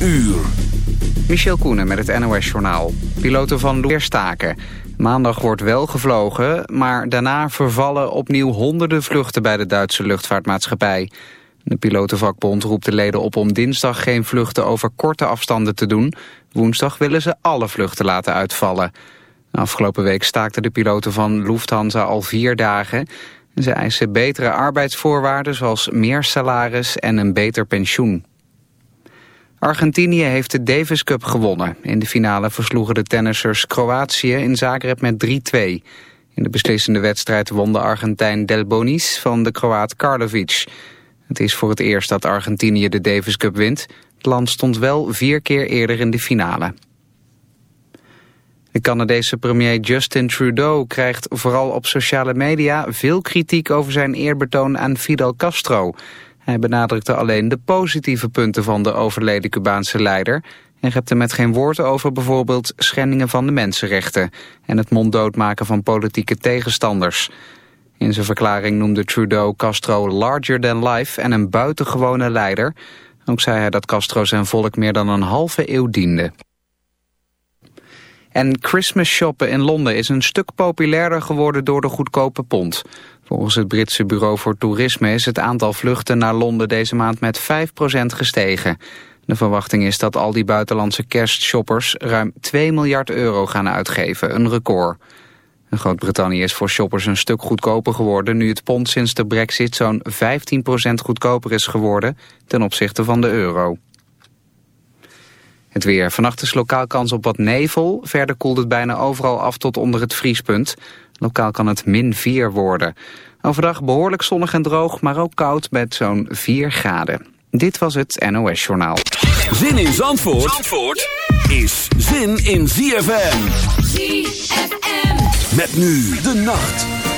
uur. Michel Koenen met het NOS-journaal. Piloten van Loer staken. Maandag wordt wel gevlogen, maar daarna vervallen opnieuw honderden vluchten bij de Duitse luchtvaartmaatschappij. De pilotenvakbond roept de leden op om dinsdag geen vluchten over korte afstanden te doen. Woensdag willen ze alle vluchten laten uitvallen. afgelopen week staakten de piloten van Lufthansa al vier dagen. Ze eisen betere arbeidsvoorwaarden zoals meer salaris en een beter pensioen. Argentinië heeft de Davis Cup gewonnen. In de finale versloegen de tennissers Kroatië in Zagreb met 3-2. In de beslissende wedstrijd won de Argentijn Del Bonis van de Kroaat Karlovic. Het is voor het eerst dat Argentinië de Davis Cup wint. Het land stond wel vier keer eerder in de finale. De Canadese premier Justin Trudeau krijgt vooral op sociale media veel kritiek over zijn eerbetoon aan Fidel Castro. Hij benadrukte alleen de positieve punten van de overleden Cubaanse leider en hebt er met geen woord over bijvoorbeeld schendingen van de mensenrechten en het monddoodmaken van politieke tegenstanders. In zijn verklaring noemde Trudeau Castro larger than life en een buitengewone leider. Ook zei hij dat Castro zijn volk meer dan een halve eeuw diende. En Christmas shoppen in Londen is een stuk populairder geworden door de goedkope pond. Volgens het Britse Bureau voor Toerisme is het aantal vluchten naar Londen deze maand met 5% gestegen. De verwachting is dat al die buitenlandse kerstshoppers ruim 2 miljard euro gaan uitgeven, een record. Groot-Brittannië is voor shoppers een stuk goedkoper geworden... nu het pond sinds de brexit zo'n 15% goedkoper is geworden ten opzichte van de euro. Het weer. Vannacht is lokaal kans op wat nevel. Verder koelt het bijna overal af tot onder het vriespunt. Lokaal kan het min 4 worden. Overdag behoorlijk zonnig en droog, maar ook koud met zo'n 4 graden. Dit was het NOS Journaal. Zin in Zandvoort, Zandvoort is zin in ZFM. ZFM. Met nu de nacht.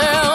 Yeah.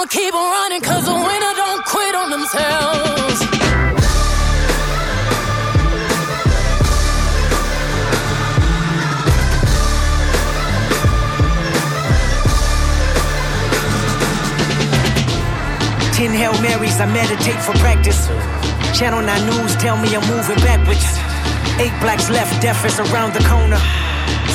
I'ma keep on running, cause the winner don't quit on themselves. Ten Hail Marys, I meditate for practice. Channel 9 News tell me I'm moving backwards. Eight blacks left, deaf is around the corner.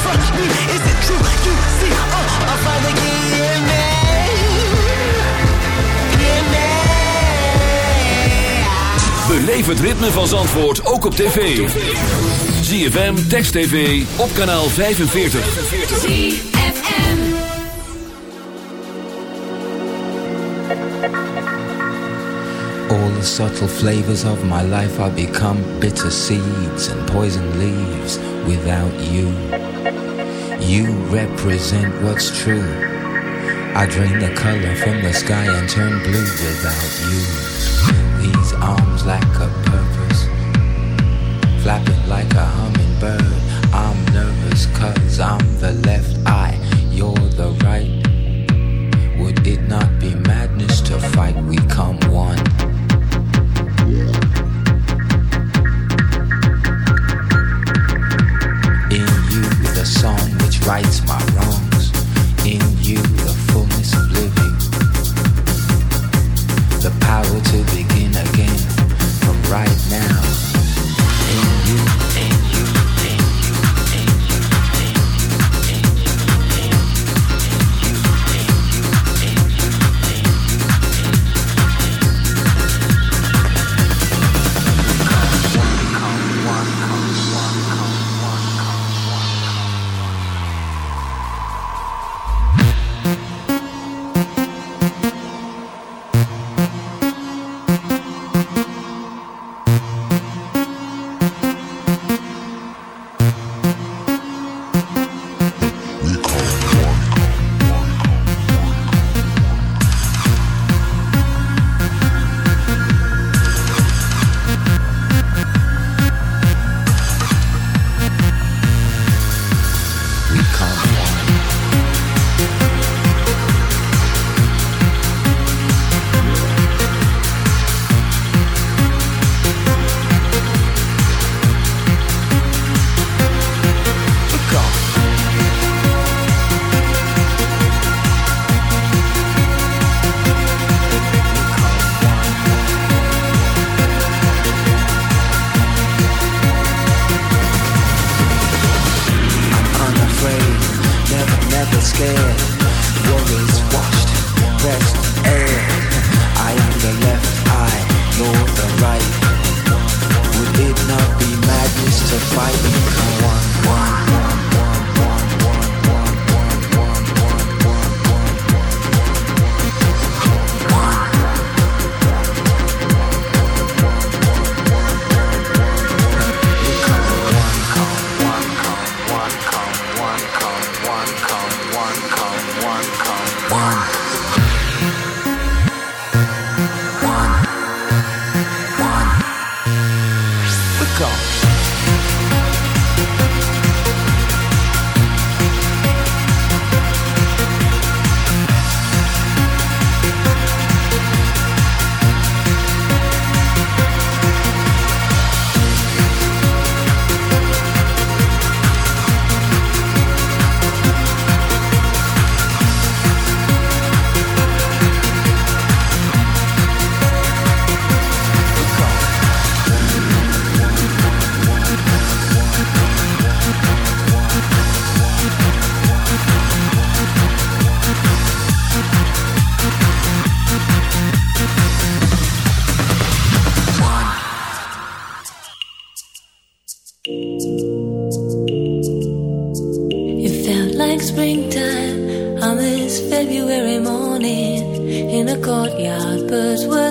Is. Beleef het ritme van Zandvoort ook op tv. ZFM, Text TV, op kanaal 45. All the subtle flavors of my life are become bitter seeds and poison leaves without you. You represent what's true. I drain the color from the sky and turn blue without you. These arms lack a purpose, flapping like a hummingbird. I'm nervous cause I'm the left eye, you're the right. Would it not be madness to fight? We come Right, my wrongs. In you, the fullness of living. The power to begin again from right.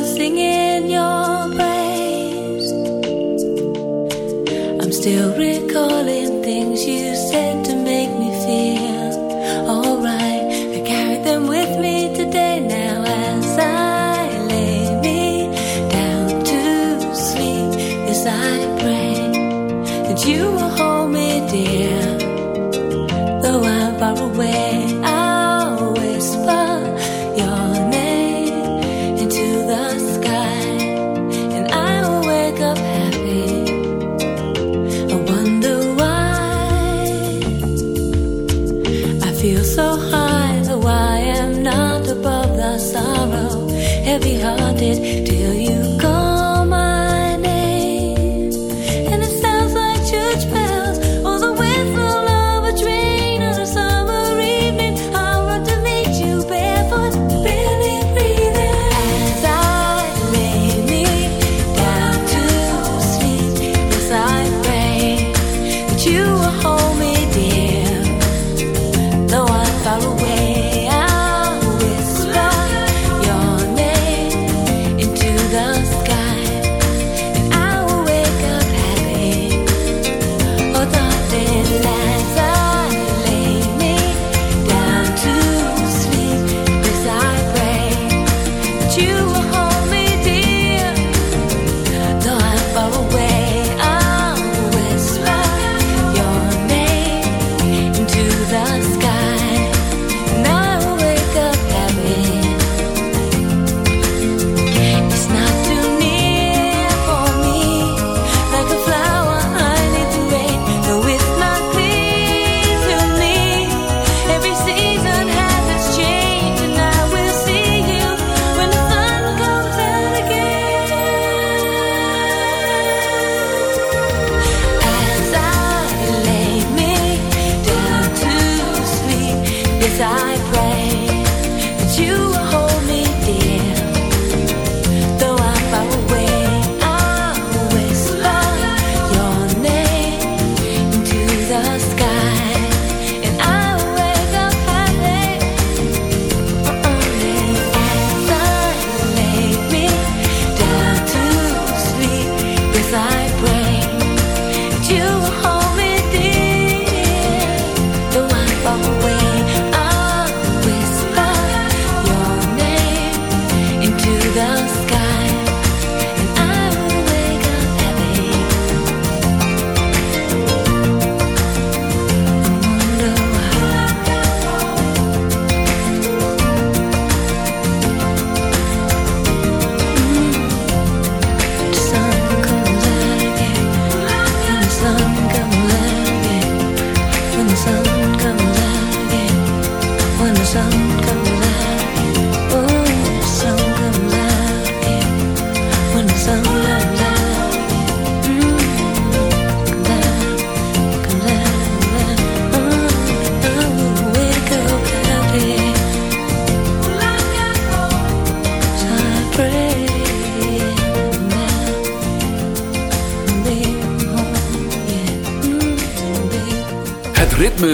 singing your praise. I'm still.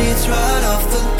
sheets right off the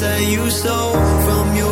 That you stole from your